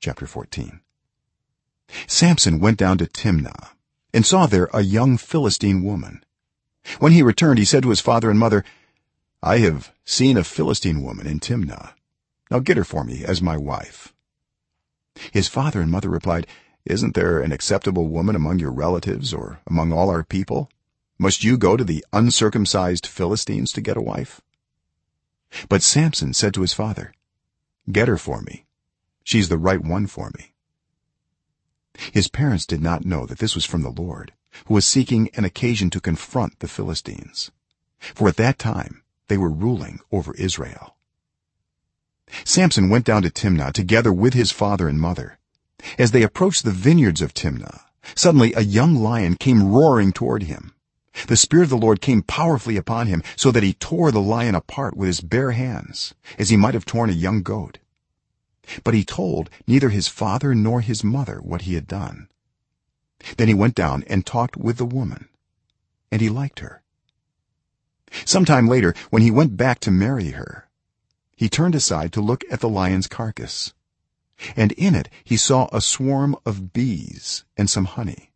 chapter 14 samson went down to timnah and saw there a young philistine woman. When he returned he said to his father and mother i have seen a philistine woman in timnah. Now get her for me as my wife. His father and mother replied isn't there an acceptable woman among your relatives or among all our people? Must you go to the uncircumcised philistines to get a wife? But samson said to his father get her for me she's the right one for me. His parents did not know that this was from the lord who was seeking an occasion to confront the philistines. For at that time they were ruling over israel. Samson went down to timnah together with his father and mother. As they approached the vineyards of timnah suddenly a young lion came roaring toward him. The spirit of the lord came powerfully upon him so that he tore the lion apart with his bare hands as he might have torn a young goat but he told neither his father nor his mother what he had done. Then he went down and talked with the woman and he liked her. Some time later when he went back to marry her he turned aside to look at the lion's carcass and in it he saw a swarm of bees and some honey.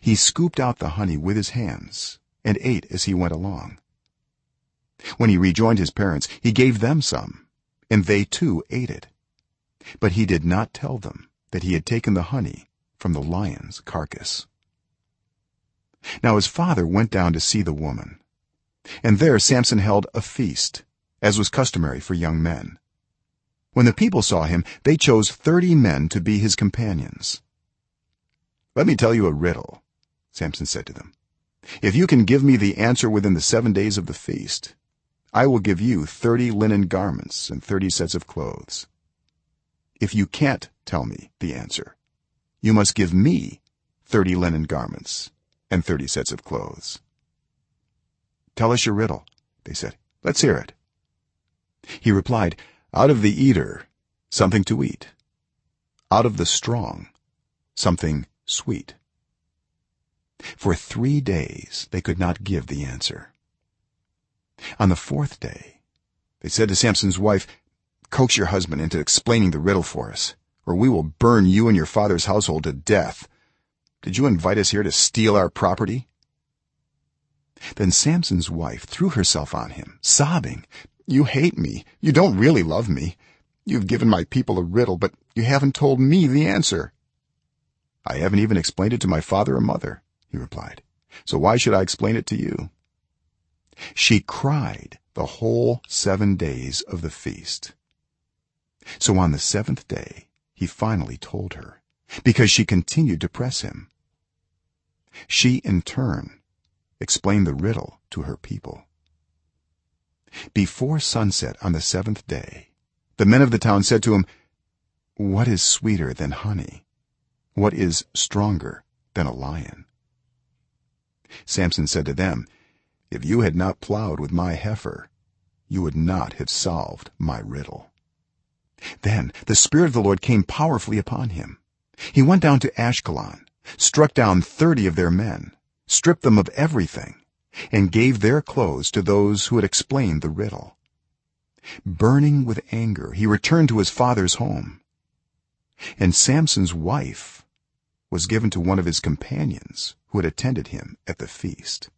He scooped out the honey with his hands and ate as he went along. When he rejoined his parents he gave them some and they too ate it. But he did not tell them that he had taken the honey from the lion's carcass. Now his father went down to see the woman and there samson held a feast as was customary for young men. When the people saw him they chose 30 men to be his companions. Let me tell you a riddle samson said to them. If you can give me the answer within the 7 days of the feast i will give you 30 linen garments and 30 sets of clothes. If you can't tell me the answer you must give me 30 linen garments and 30 sets of clothes. Tell us your riddle they said. Let's hear it. He replied out of the eater something to eat. Out of the strong something sweet. For 3 days they could not give the answer on the 4th day they said to samson's wife coax your husband into explaining the riddle for us or we will burn you and your father's household to death. Did you invite us here to steal our property? Then samson's wife threw herself on him sobbing you hate me. You don't really love me. You've given my people a riddle but you haven't told me the answer. I haven't even explained it to my father or mother he replied. So why should i explain it to you she cried the whole 7 days of the feast. So on the 7th day he finally told her because she continued to press him. She in turn explained the riddle to her people. Before sunset on the 7th day the men of the town said to him what is sweeter than honey? What is stronger than a lion? Samson said to them if you had not plowed with my heifer you would not have solved my riddle. Then the spirit of the lord came powerfully upon him. He went down to ashkelon struck down 30 of their men stripped them of everything and gave their clothes to those who had explained the riddle. Burning with anger he returned to his father's home. And samson's wife was given to one of his companions who had attended him at the feast